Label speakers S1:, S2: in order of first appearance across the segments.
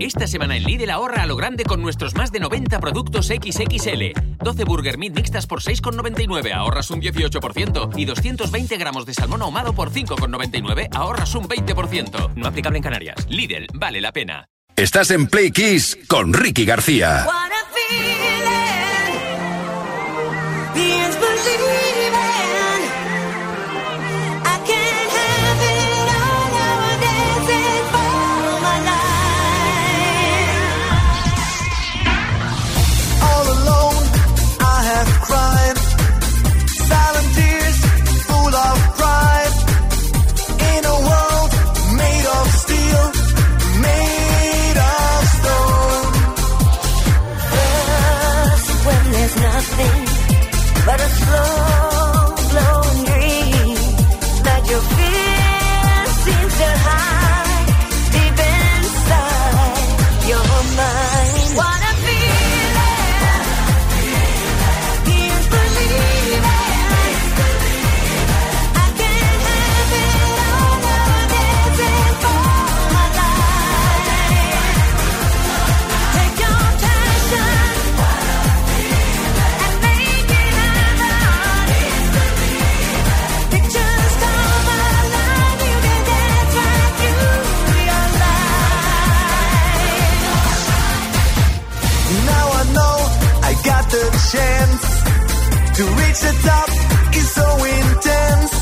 S1: Esta semana en Lidl ahorra a lo grande con nuestros más de 90 productos XXL. 12 Burger Meat mixtas por 6,99, ahorras un 18%. Y 220 gramos de salmón ahumado por 5,99, ahorras un 20%. No aplicable en Canarias. Lidl, vale la pena.
S2: Estás en Play Kiss con Ricky García. at the top is so intense.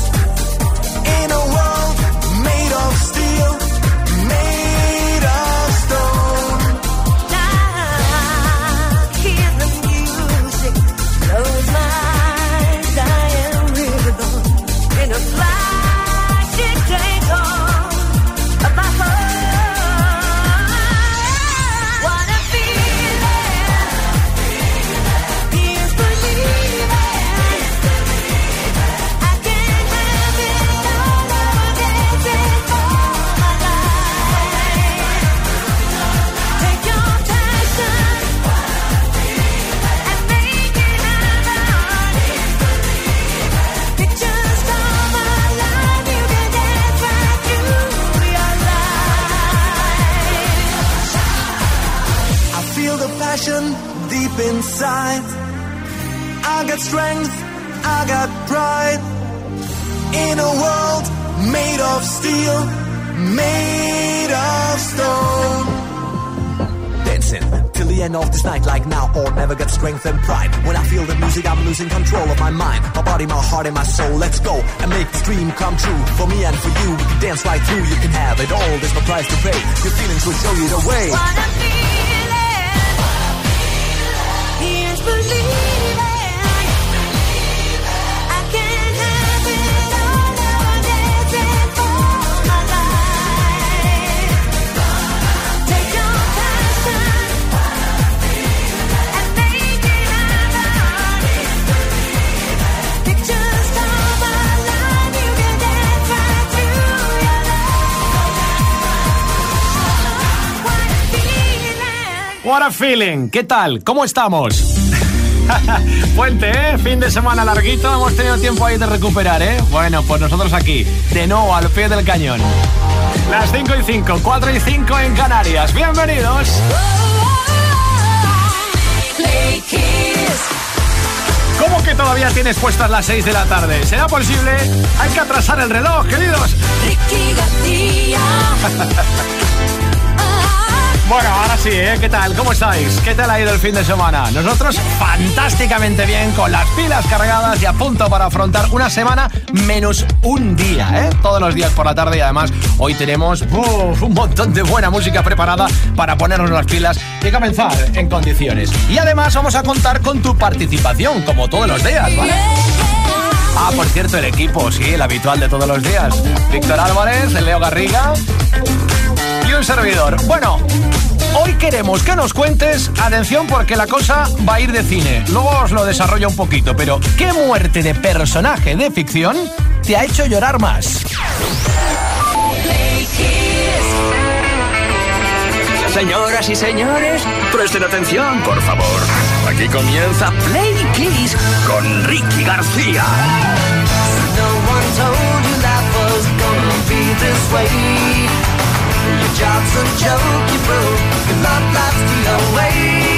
S3: Feeling. ¿Qué tal? ¿Cómo estamos? Puente, ¿eh? Fin de semana larguito. Hemos tenido tiempo ahí de recuperar, ¿eh? Bueno, pues nosotros aquí, de nuevo al pie del cañón. Las 5 y 5, 4 y 5 en Canarias. Bienvenidos. ¿Cómo que todavía tienes puestas las 6 de la tarde? ¿Será posible? Hay que atrasar el reloj, queridos. Bueno, ahora sí, ¿eh? ¿Qué tal? ¿Cómo estáis? ¿Qué tal ha ido el fin de semana? Nosotros fantásticamente bien, con las pilas cargadas y a punto para afrontar una semana menos un día, ¿eh? Todos los días por la tarde y además hoy tenemos un montón de buena música preparada para ponernos las pilas y comenzar en condiciones. Y además vamos a contar con tu participación, como todos los días, ¿vale? Ah, por cierto, el equipo, sí, el habitual de todos los días. Víctor Álvarez, Leo Garriga y un servidor. Bueno, hoy queremos que nos cuentes, atención porque la cosa va a ir de cine, luego os lo desarrollo un poquito, pero ¿qué muerte de personaje de ficción te ha hecho llorar más?
S4: Señoras y señores, presten atención, por favor. Aquí comienza Play Kiss con Ricky García. No one told you was be this way. Your job's a joke you broke
S2: Your love
S5: life's the only way.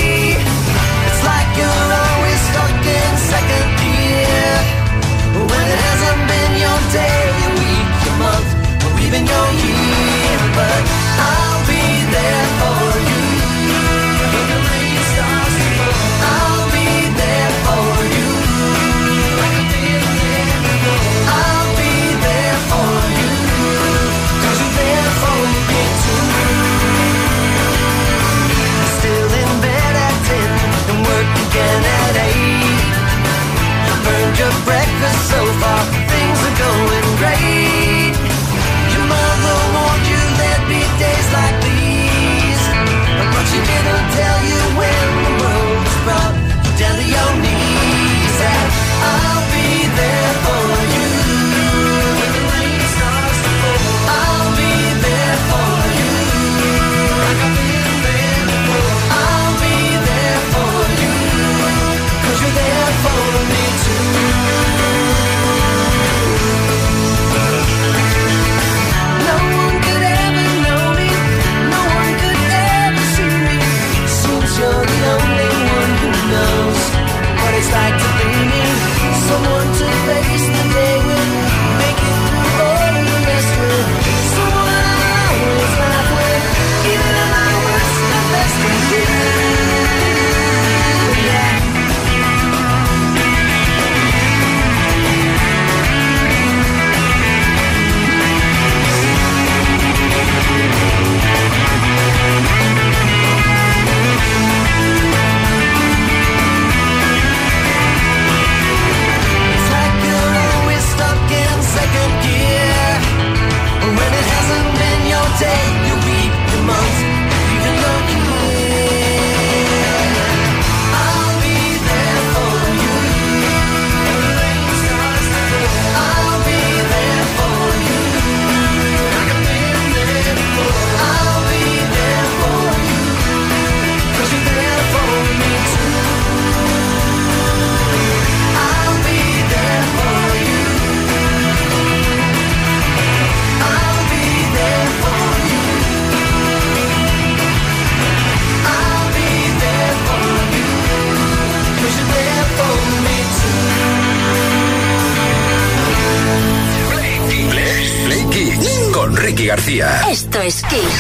S5: Es Kiss.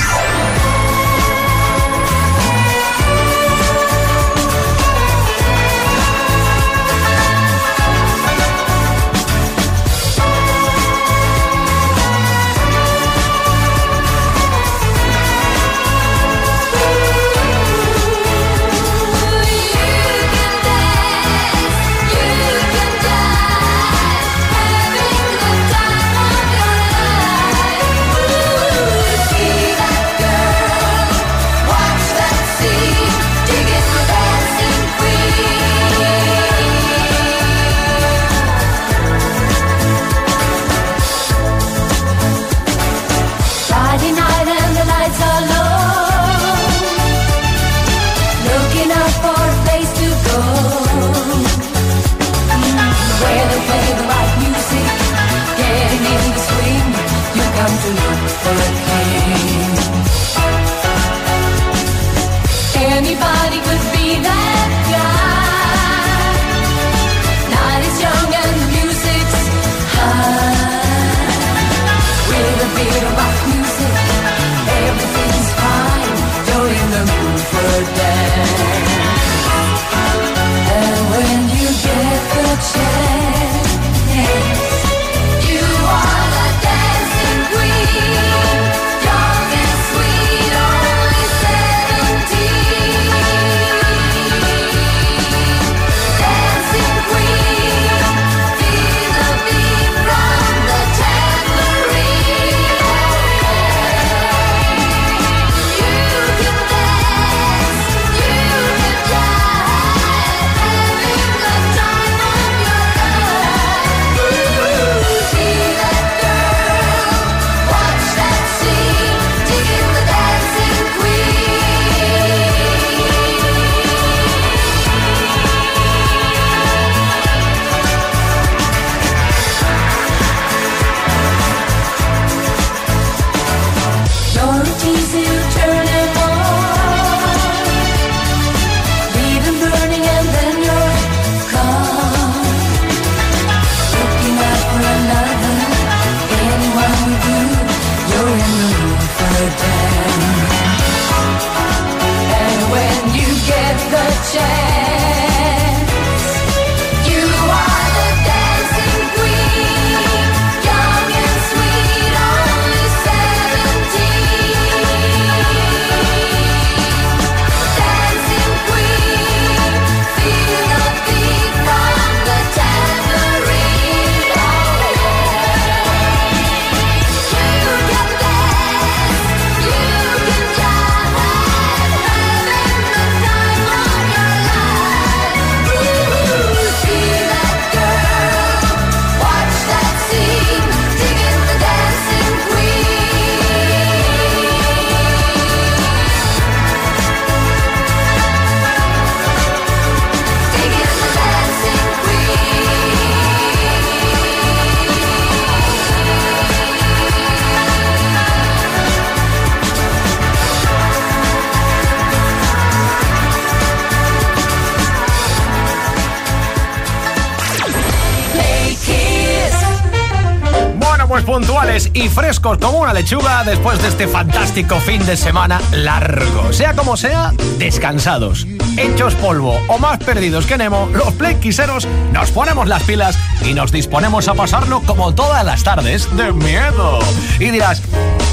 S3: Y frescos como una lechuga después de este fantástico fin de semana largo. Sea como sea, descansados, hechos polvo o más perdidos que Nemo, los playquiseros nos ponemos las pilas y nos disponemos a pasarlo como todas las tardes de miedo. Y dirás,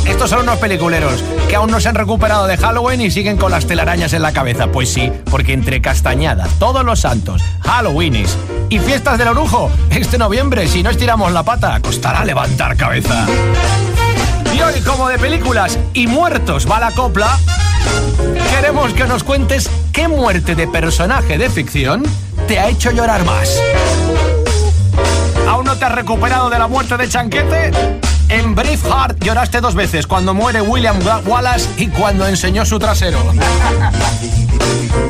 S3: estos son unos peliculeros que aún no se han recuperado de Halloween y siguen con las telarañas en la cabeza. Pues sí, porque entre Castañada, Todos los Santos, Halloweenis y fiestas del orujo. Este noviembre, si no estiramos la pata, costará levantar cabeza. Y hoy, como de películas y muertos va la copla, queremos que nos cuentes qué muerte de personaje de ficción te ha hecho llorar más. ¿Aún no te has recuperado de la muerte de Chanquete? En Braveheart lloraste dos veces, cuando muere William Wallace y cuando enseñó su trasero.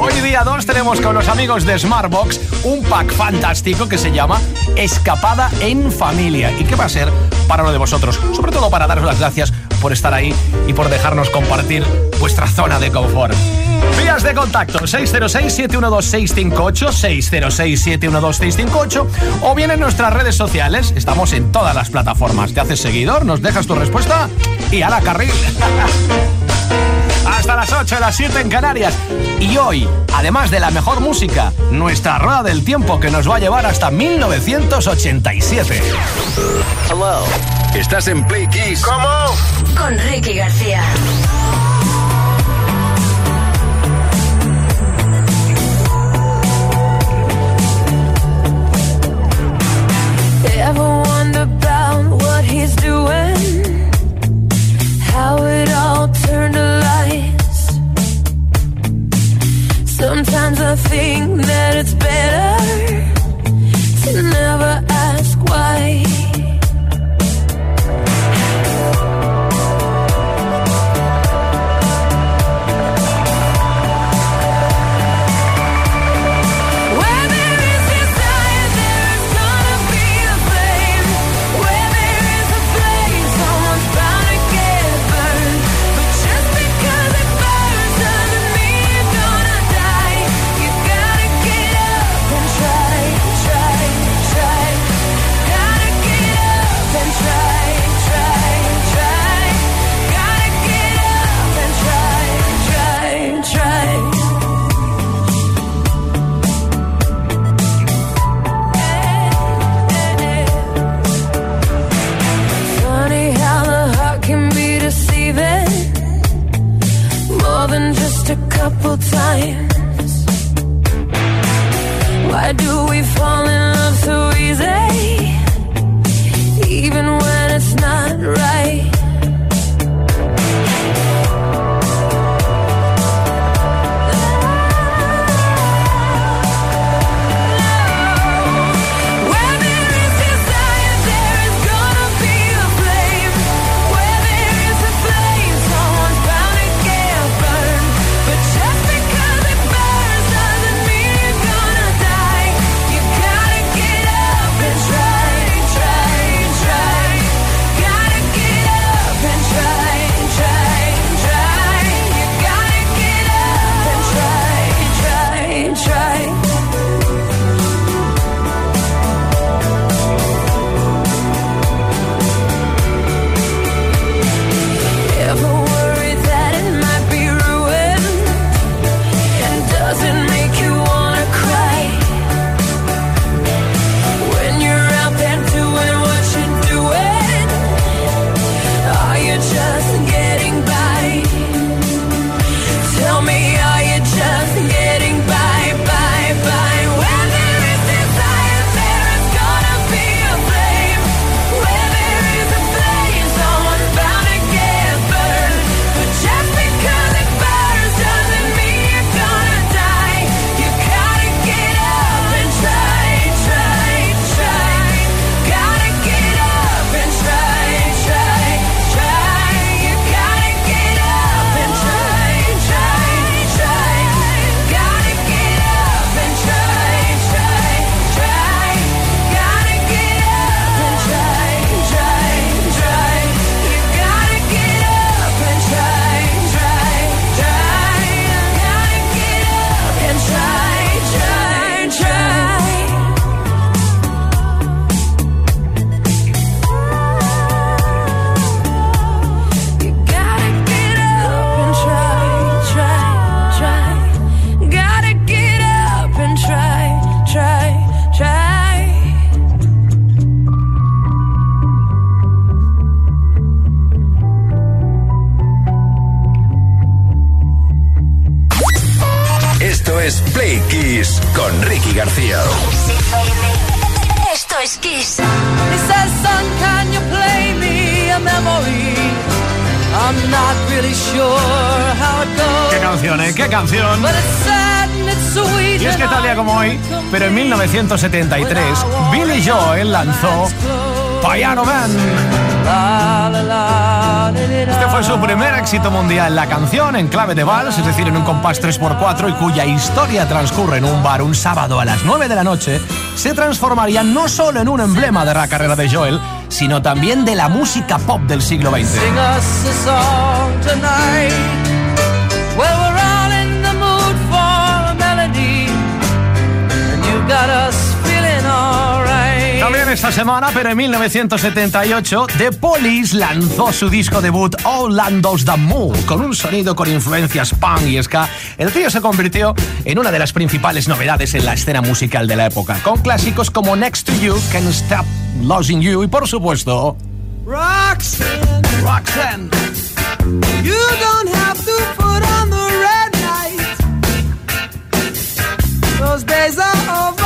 S3: Hoy día 2 tenemos con los amigos de Smartbox un pack fantástico que se llama Escapada en Familia. ¿Y qué va a ser para uno de vosotros? Sobre todo para daros las gracias por estar ahí y por dejarnos compartir vuestra zona de confort. Vías de contacto 606-712-658, 606-712-658 o bien en nuestras redes sociales, estamos en todas las plataformas. Te haces seguidor, nos dejas tu respuesta y a la carril. hasta las 8, las 7 en Canarias. Y hoy, además de la mejor música, nuestra rueda del tiempo que nos va a llevar hasta 1987.
S6: Hello. ¿Estás en Play Kiss?
S7: ¿Cómo? Con Ricky García.
S5: Ever wonder about what he's doing? How it all turned out. Sometimes I think that it's better
S3: Billy Joel lanzó Piano Man. Este fue su primer éxito mundial. La canción en clave de vals, es decir, en un compás 3x4 y cuya historia transcurre en un bar un sábado a las 9 de la noche, se transformaría no solo en un emblema de la carrera de Joel, sino también de la música pop del siglo XX. También esta semana, pero en 1978, The Police lanzó su disco debut Orlando's the Moon, con un sonido con influencias punk y ska. El trío se convirtió en una de las principales novedades en la escena musical de la época, con clásicos como Next to You, Can't Stop Losing You y, por supuesto,
S8: Roxanne,
S3: Roxanne.
S8: you don't have to put on the red light. Those days are over.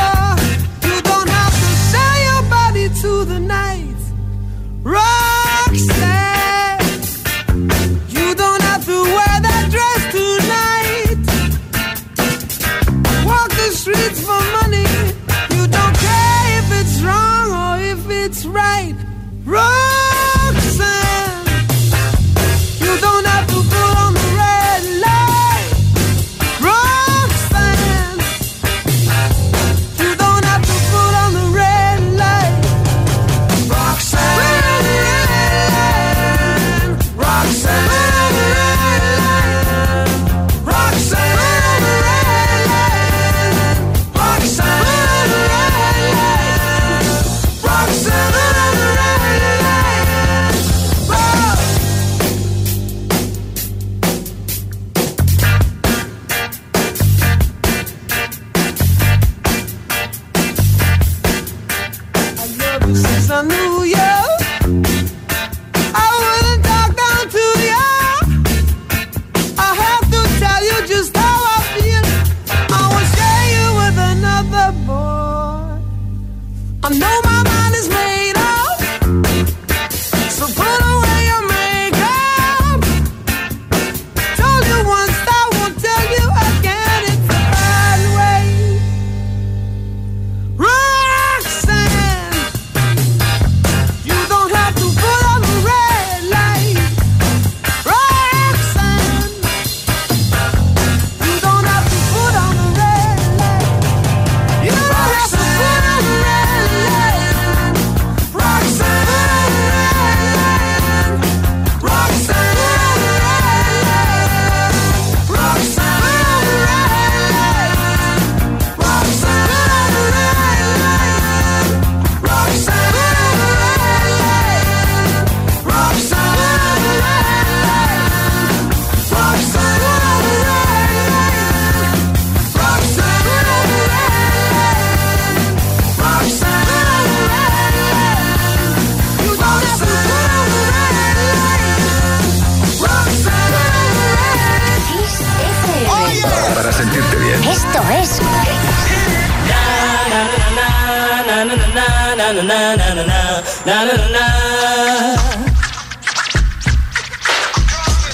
S2: Para sentirte bien.
S5: Esto es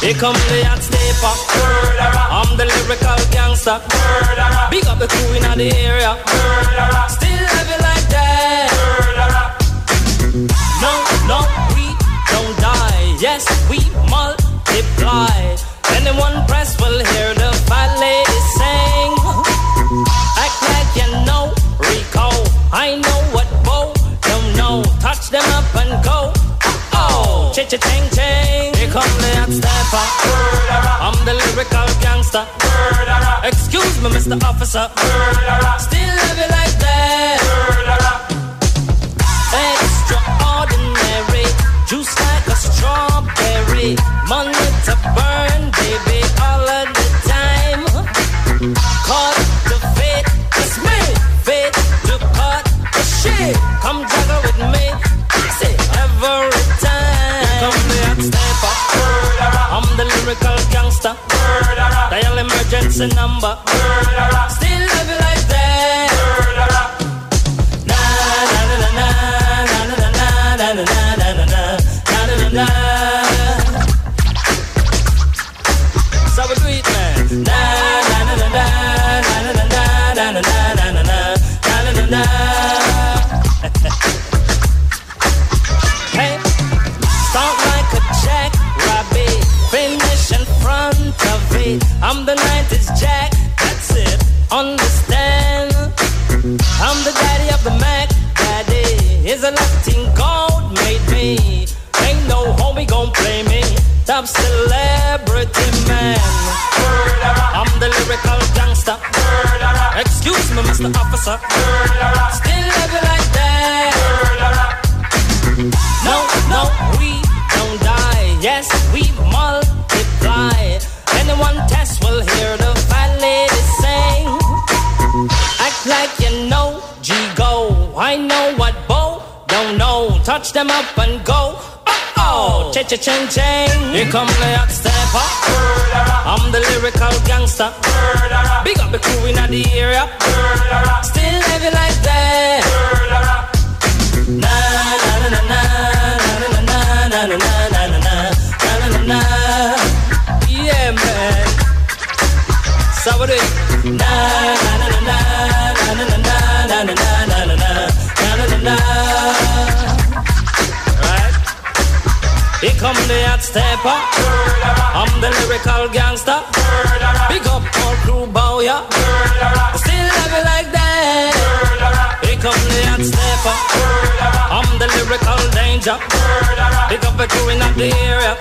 S9: Here come the hot stepper. I'm the lyrical gangster. Big up the crew in the area. Still love you like that. No, no, we don't die. Yes, we multiply. Anyone press will hear the sing. Act like you know Rico. I know what Bo don't know. Touch them up and go. Oh, cha cha ching. Here come the. I'm the lyrical gangster. Excuse me, Mr. Officer. Still love you like that. Extraordinary, juice like a strawberry. Money to burn, baby, all of the every time. Come the hot stepper. I'm the lyrical gangster. Dial emergency number. Still love you like I'm the 90s Jack, that's it. Understand? I'm the daddy of the Mac. Daddy is a Latin gold made me. Ain't no homie gon' play me. Top celebrity man. I'm the lyrical gangster. Excuse me, Mr. Officer. Still love you like that. No, no, we don't die. Yes, we multiply. Anyone test will hear the fat lady sing. Act like you know, G go. I know what Bo don't know. Touch them up and go. Oh oh, cha cha ching ching. Here come the hot stepper. I'm the lyrical gangster. Big up the crew in the area. Still living like that. Na na na na na na na na na na Saturday. Na na na na na na na na na na na na na na na na na. Right. Here come the hot stepper. I'm the lyrical gangster. Big up all crew bow ya. Still love it like that. Here come the hot stepper. I'm the lyrical danger. Big up the crew in the area.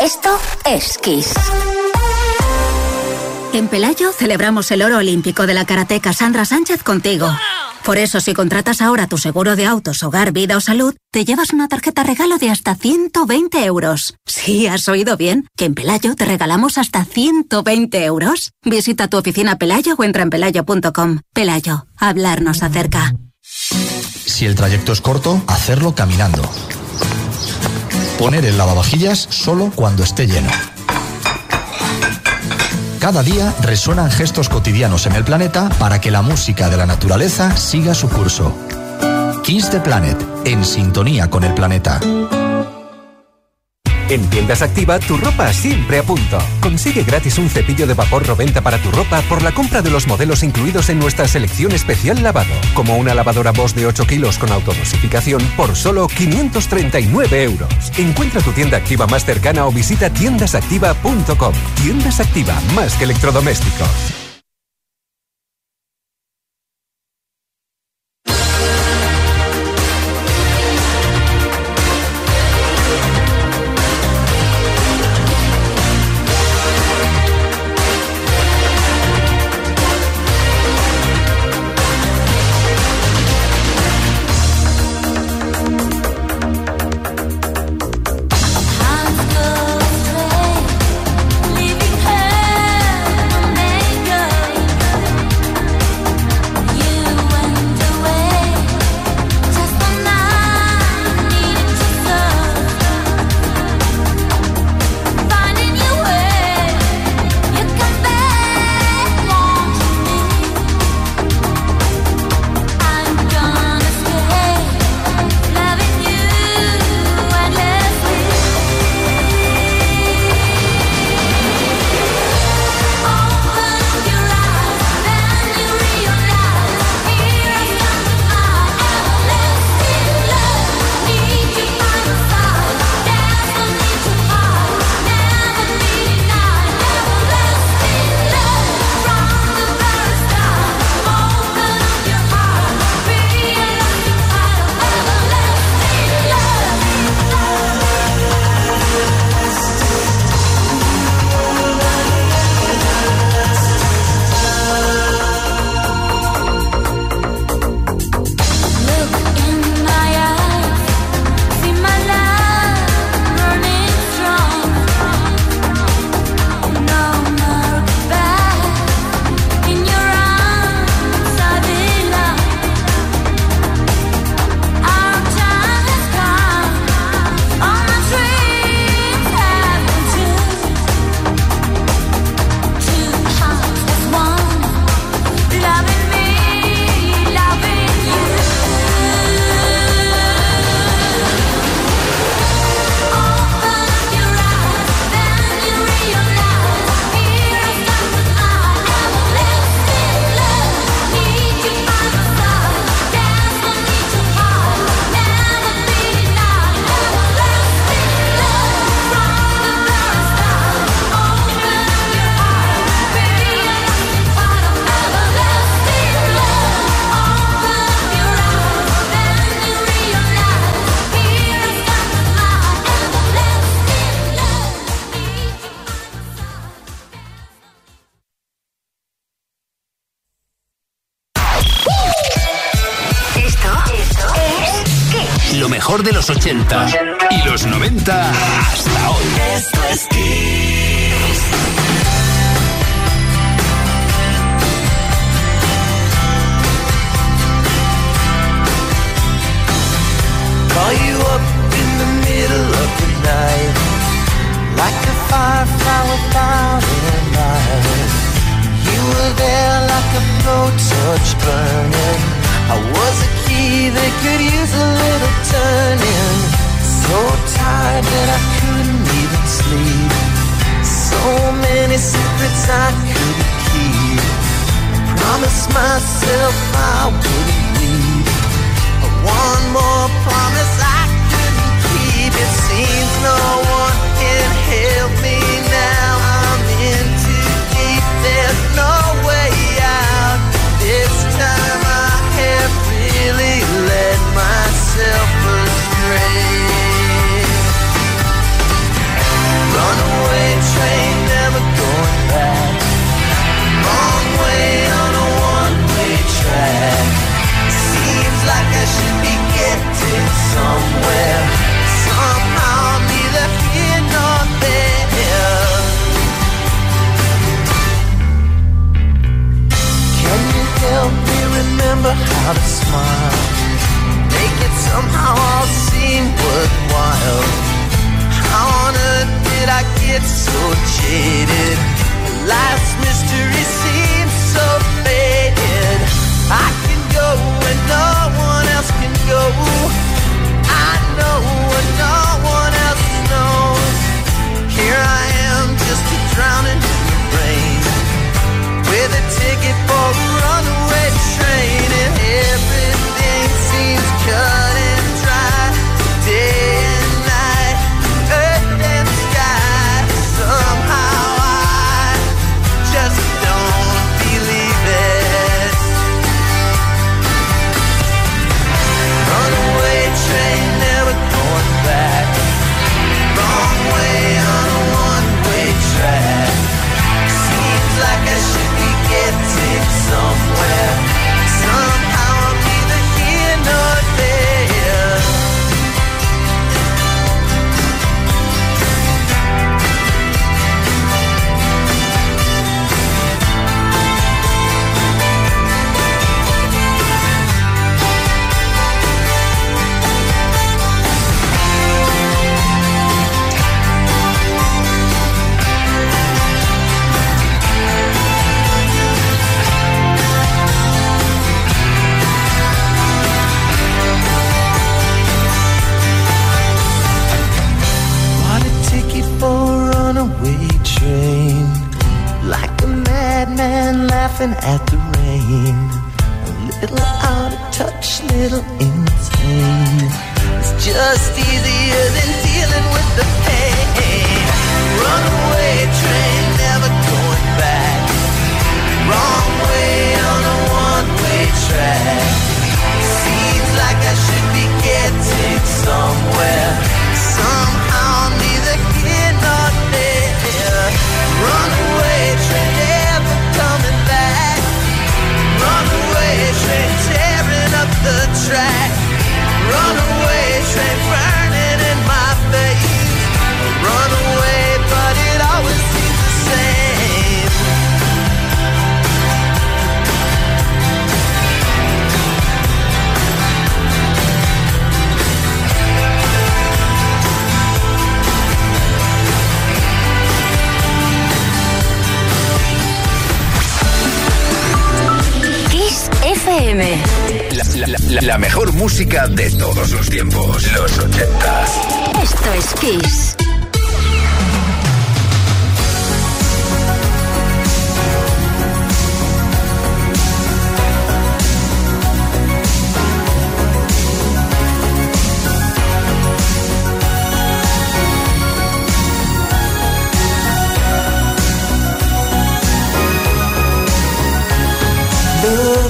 S5: Esto es Kiss.
S10: En Pelayo celebramos el oro olímpico de la karateca Sandra Sánchez contigo. Por eso, si contratas ahora tu seguro de autos, hogar, vida o salud, te llevas una tarjeta regalo de hasta 120 euros. Sí, has oído bien, que en Pelayo te regalamos hasta 120 euros. Visita tu oficina Pelayo o entra en pelayo.com. Pelayo, hablarnos acerca.
S11: Si el trayecto es corto, hacerlo caminando. Poner el lavavajillas solo cuando esté lleno. Cada día resuenan gestos cotidianos en el planeta para que la música de la naturaleza siga su curso. Kiss the Planet, en sintonía con el planeta.
S12: En Tiendas Activa, tu ropa siempre a punto. Consigue gratis un cepillo de vapor Roventa para tu ropa por la compra de los modelos incluidos en nuestra selección especial lavado, como una lavadora Bosch de 8 kilos con autodosificación por solo 539 euros. Encuentra tu tienda activa más cercana o visita tiendasactiva.com. Tiendas Activa, más que electrodomésticos.
S6: FM. La, la, la, la, mejor música de todos los tiempos. Los 80.
S7: Esto es Kiss.
S13: love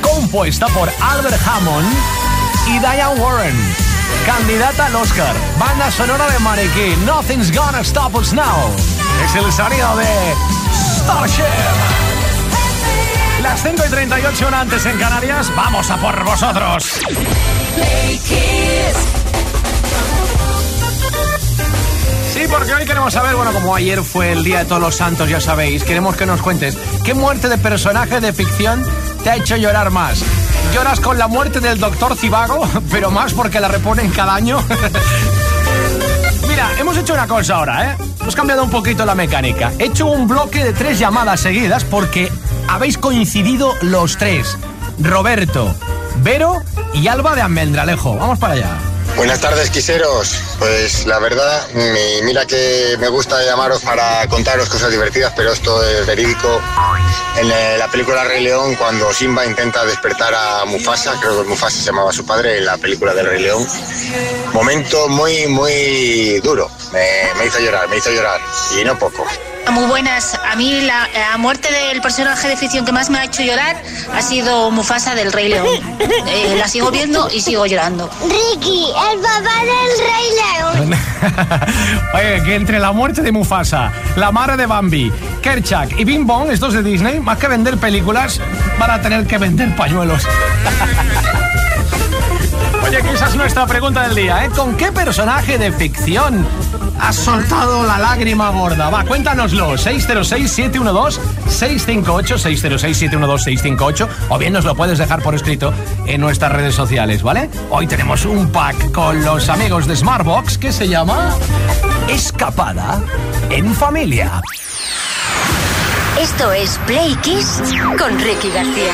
S3: compuesta por Albert Hammond y Diane Warren. Candidata al Oscar. Banda sonora de Maniquí. Nothing's gonna stop us now. Es el sonido de Starship. Las 5 y 38 una antes en Canarias. Vamos a por vosotros. Sí, porque hoy queremos saber, bueno, como ayer fue el Día de Todos los Santos, ya sabéis, queremos que nos cuentes qué muerte de personaje de ficción te ha hecho llorar más. ¿Lloras con la muerte del doctor Cibago, pero más porque la reponen cada año? Mira, hemos hecho una cosa ahora, ¿eh? Hemos cambiado un poquito la mecánica. He hecho un bloque de tres llamadas seguidas porque habéis coincidido los tres. Roberto, Vero y Alba de Almendralejo. Vamos para allá.
S14: Buenas tardes, quiseros. Pues la verdad, mi- mira que me gusta llamaros para contaros cosas divertidas, pero esto es verídico. En eh, la película Rey León, cuando Simba intenta despertar a Mufasa, creo que Mufasa se llamaba su padre en la película del Rey León, momento muy, muy duro. Me, me hizo llorar, me hizo llorar, y no poco.
S15: Muy buenas. A mí la, la muerte del personaje de ficción que más me ha hecho llorar ha sido Mufasa del Rey León. Eh, la sigo viendo y sigo llorando.
S5: Ricky, el papá del Rey León.
S3: Oye, que entre la muerte de Mufasa, la madre de Bambi, Kerchak y Bing Bong, estos de Disney, más que vender películas, van a tener que vender pañuelos. Oye, que esa es nuestra pregunta del día, ¿eh? ¿Con qué personaje de ficción has soltado la lágrima gorda? Va, cuéntanoslo. 606-712-658, 606-712-658, o bien nos lo puedes dejar por escrito en nuestras redes sociales, ¿vale? Hoy tenemos un pack con los amigos de Smartbox que se llama Escapada en Familia.
S16: Esto es Play Kiss con Ricky García.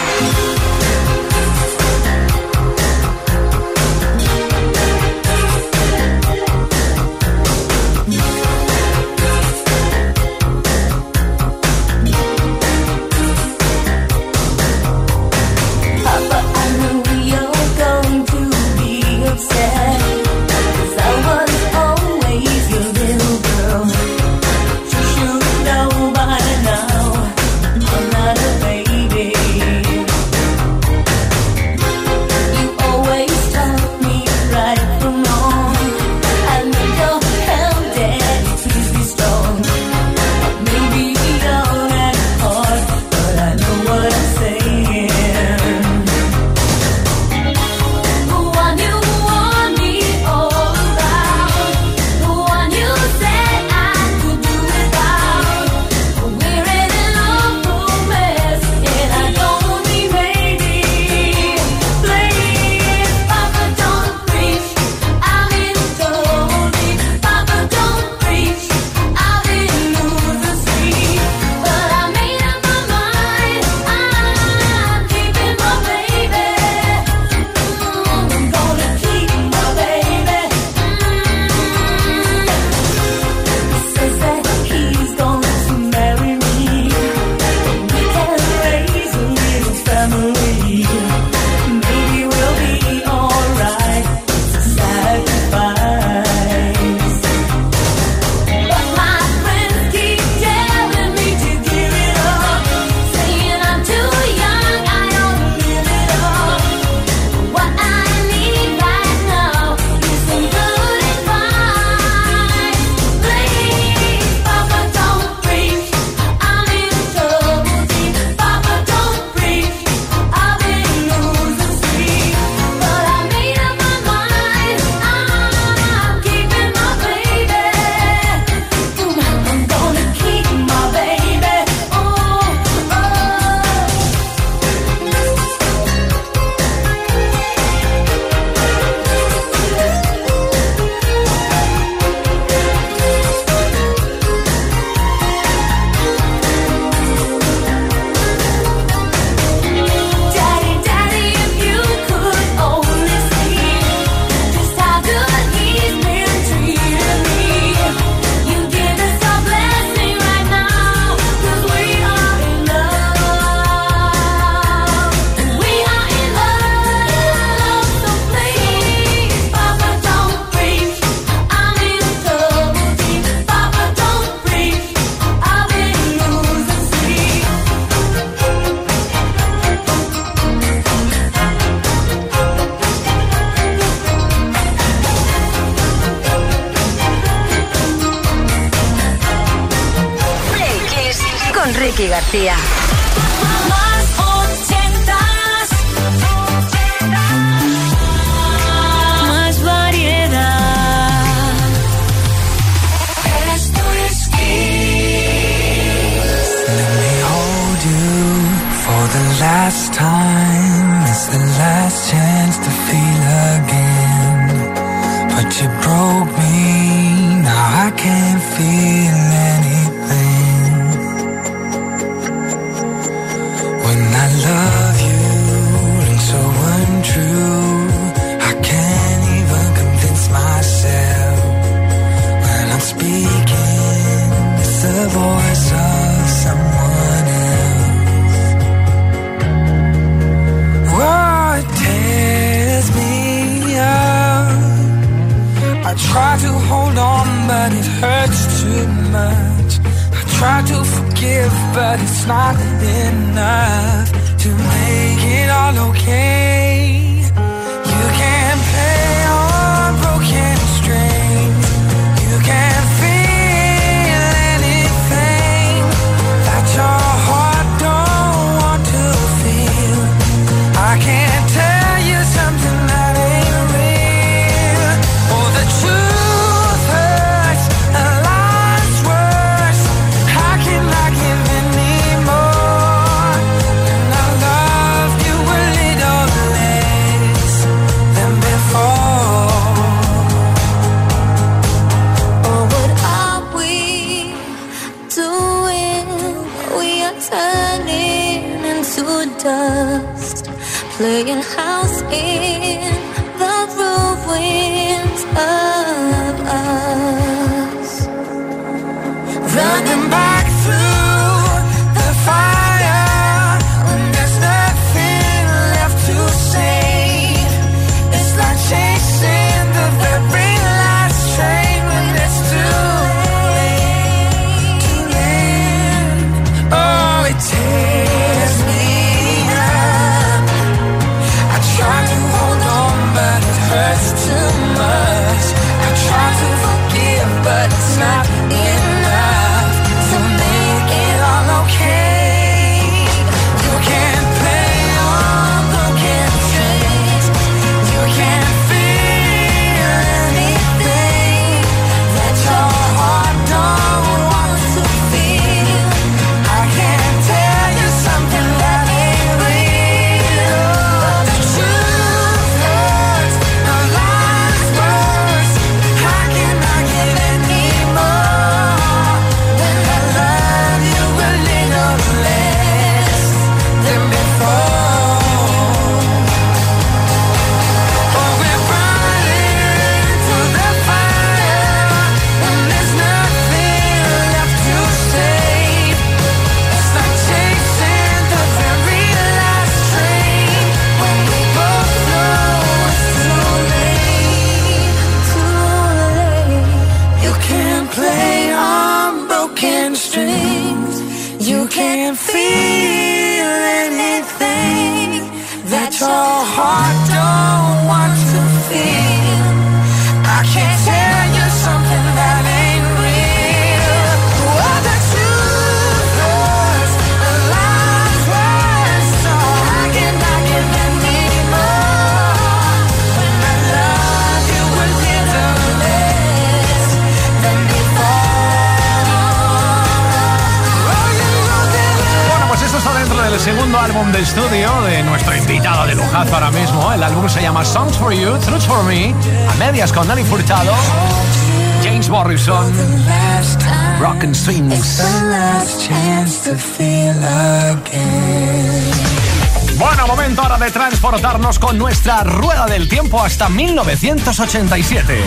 S3: transportarnos con nuestra rueda del tiempo hasta 1987.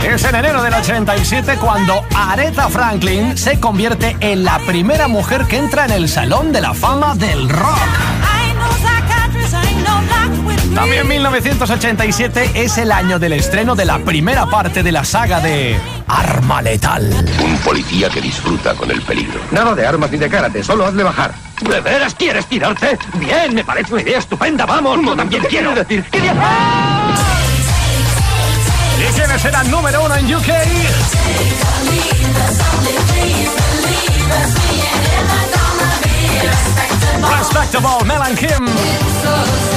S3: Es en enero del 87 cuando Aretha Franklin se convierte en la primera mujer que entra en el Salón de la Fama del Rock. También 1987 es el año del estreno de la primera parte de la saga de Arma Letal.
S17: Un policía que disfruta con el peligro.
S18: Nada de armas ni de karate, solo hazle bajar.
S17: ¿De veras quieres tirarte? Bien, me parece una idea estupenda, vamos. No, también quiero
S18: decir. ¿Qué ¡Ah!
S3: ¿Y quiénes eran número uno en UK? Respectable Mel and Kim.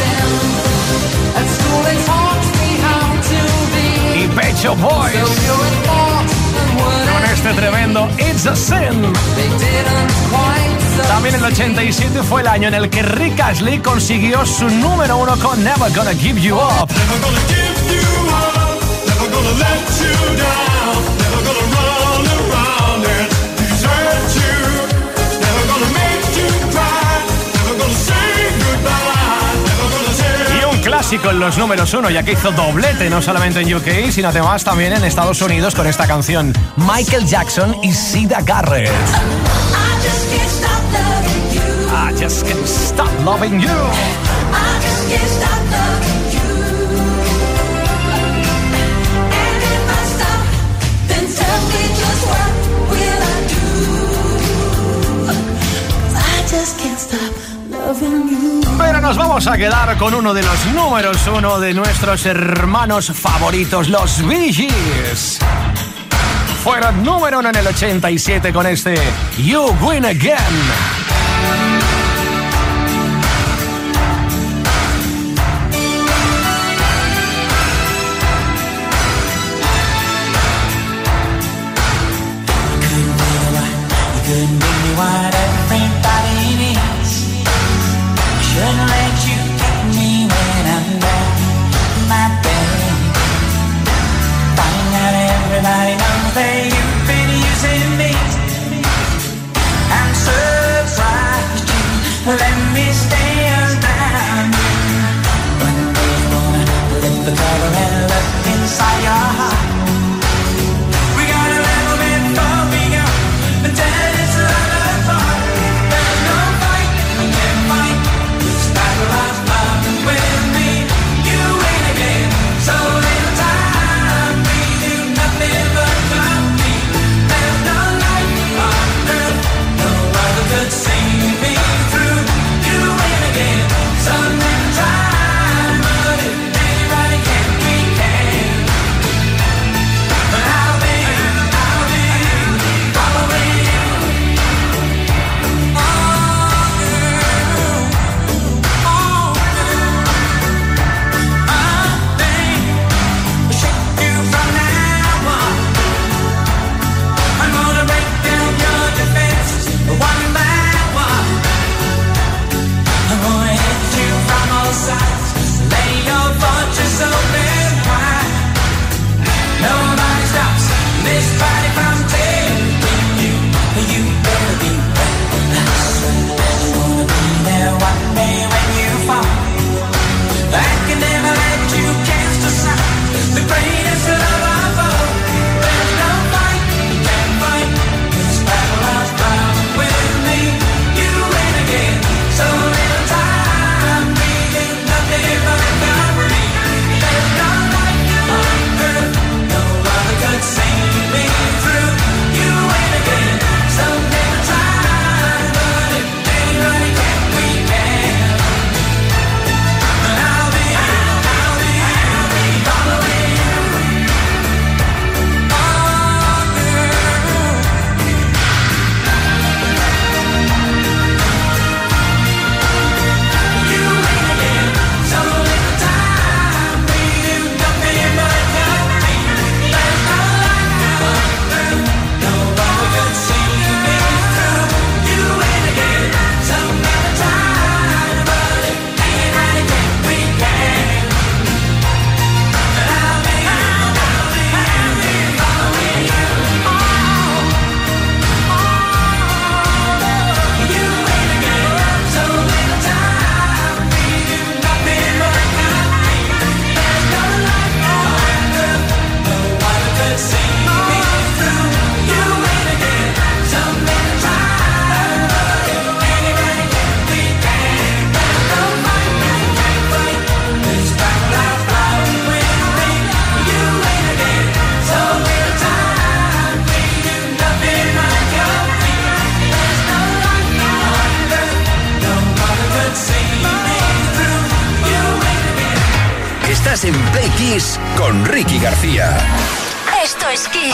S3: Y Pecho Boys. Con este tremendo It's a Sin. También el 87 fue el año en el que Rick Ashley consiguió su número uno con Never Gonna Give You Up. Y un clásico en los números uno, ya que hizo doblete no solamente en UK, sino además también en Estados Unidos con esta canción. Michael Jackson y Sida Garrett. I just can't stop loving you. Pero nos vamos a quedar con uno de los números uno de nuestros hermanos favoritos, los Bee. Fueron número uno en el 87 con este You Win Again.
S2: con Ricky García.
S16: Esto es Kiss.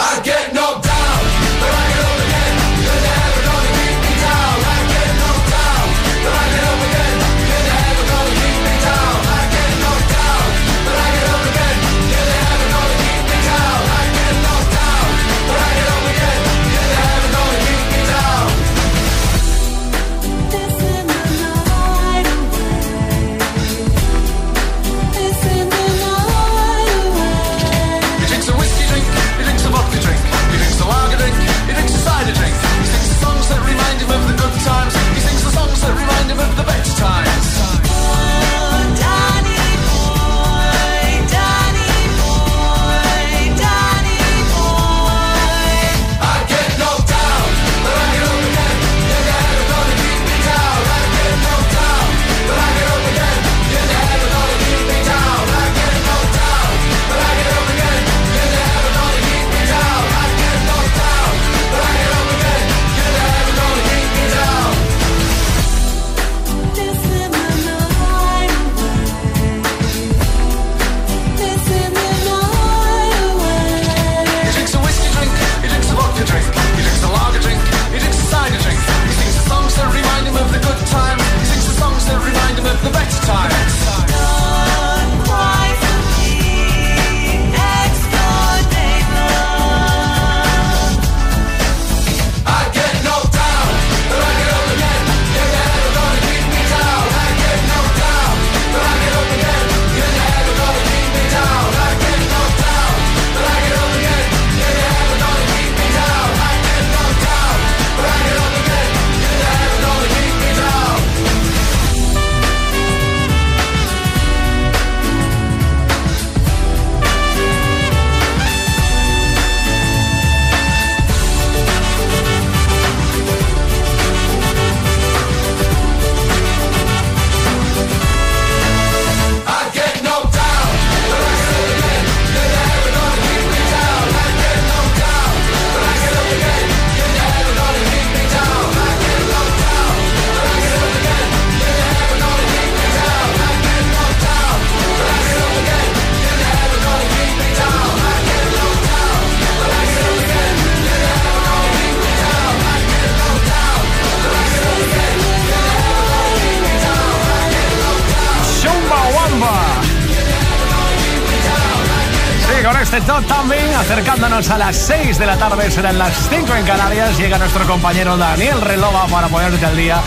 S3: a las 6 de la tarde, serán las 5 en Canarias, llega nuestro compañero Daniel Relova para ponerte al día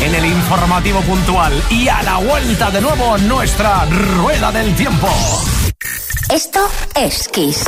S3: en el informativo puntual. Y a la vuelta de nuevo nuestra rueda del tiempo.
S16: Esto es Kiss.